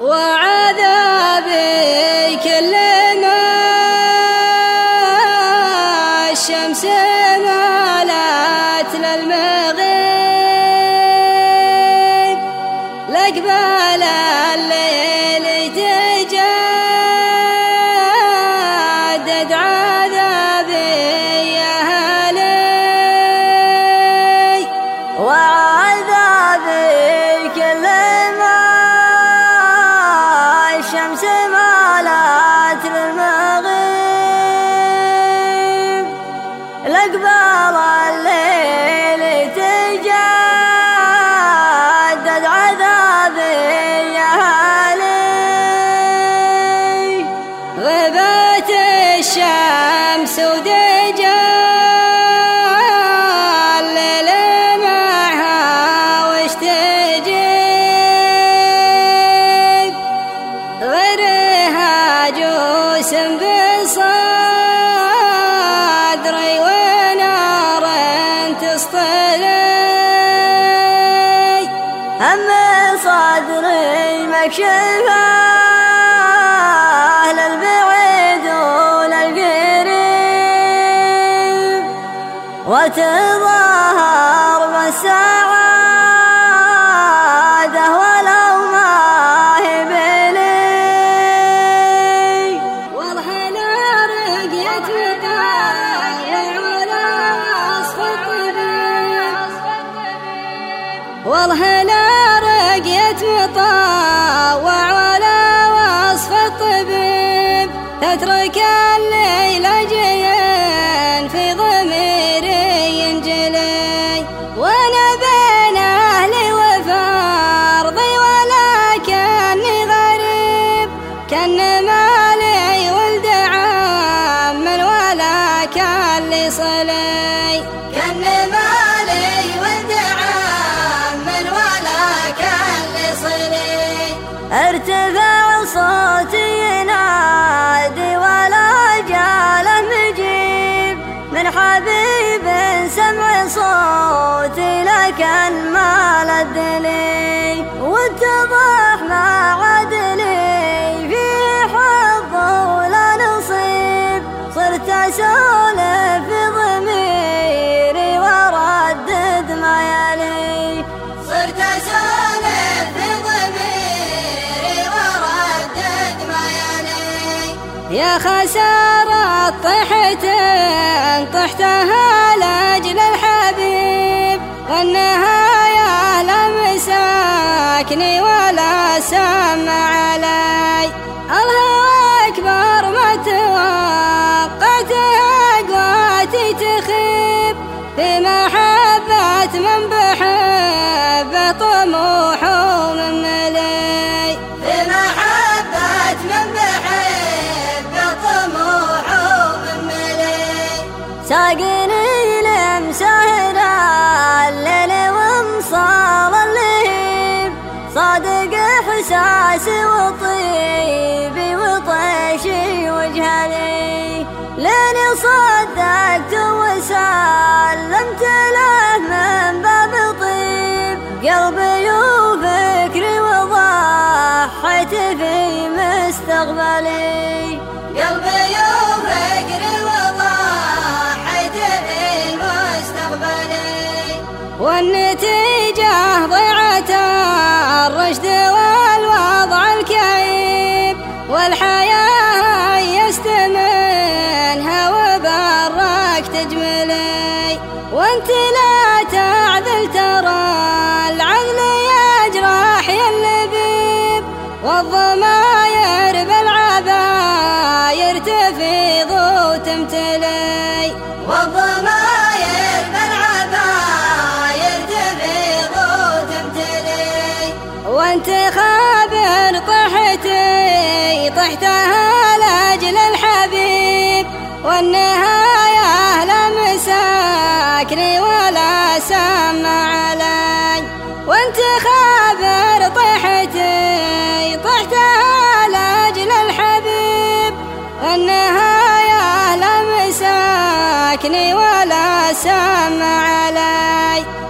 وعذابي كلنا الشمس مالت للمغيب لقبال الليل. لقبال الليل تجدد عذابي يا هلي غبت الشمس ودي صدري مكشفه للبعيد وللقريب وتظاهر بالسعادة ولو ما هي بلي والله رقيت مطايع ولا وصف الطبيب والله لا مطاوع ولا وصف الطبيب تترك الليل جيان يا خسارة طحتين، طحتها لاجل الحبيب. والنهاية لمساكني ولا سمع علي. الهوى أكبر ما توقعت أقواتي تخيب. في محبة من بحبه طموح لاني صدقت وسلمت له من باب طيب. قلبي وفكري وضحيت في مستقبلي. تعذل ترى العذل يجرح يا اللبيب والضماير بالعباير تفيض وتمتلي والضماير بالعباير تفيض وتمتلي وانت خابر طحتي طحتها لاجل الحبيب والنهاية والنهاية ولا سمع علي.